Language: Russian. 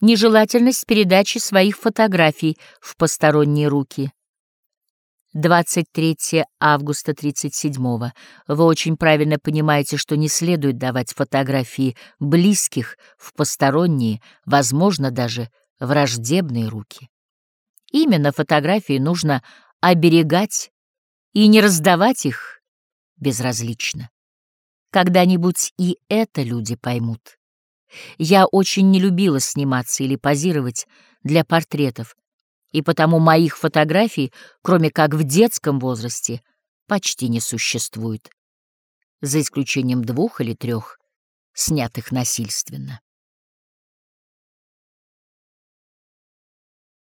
Нежелательность передачи своих фотографий в посторонние руки. 23 августа 37 -го. Вы очень правильно понимаете, что не следует давать фотографии близких в посторонние, возможно, даже враждебные руки. Именно фотографии нужно оберегать и не раздавать их безразлично. Когда-нибудь и это люди поймут. Я очень не любила сниматься или позировать для портретов, и потому моих фотографий, кроме как в детском возрасте, почти не существует, за исключением двух или трех, снятых насильственно.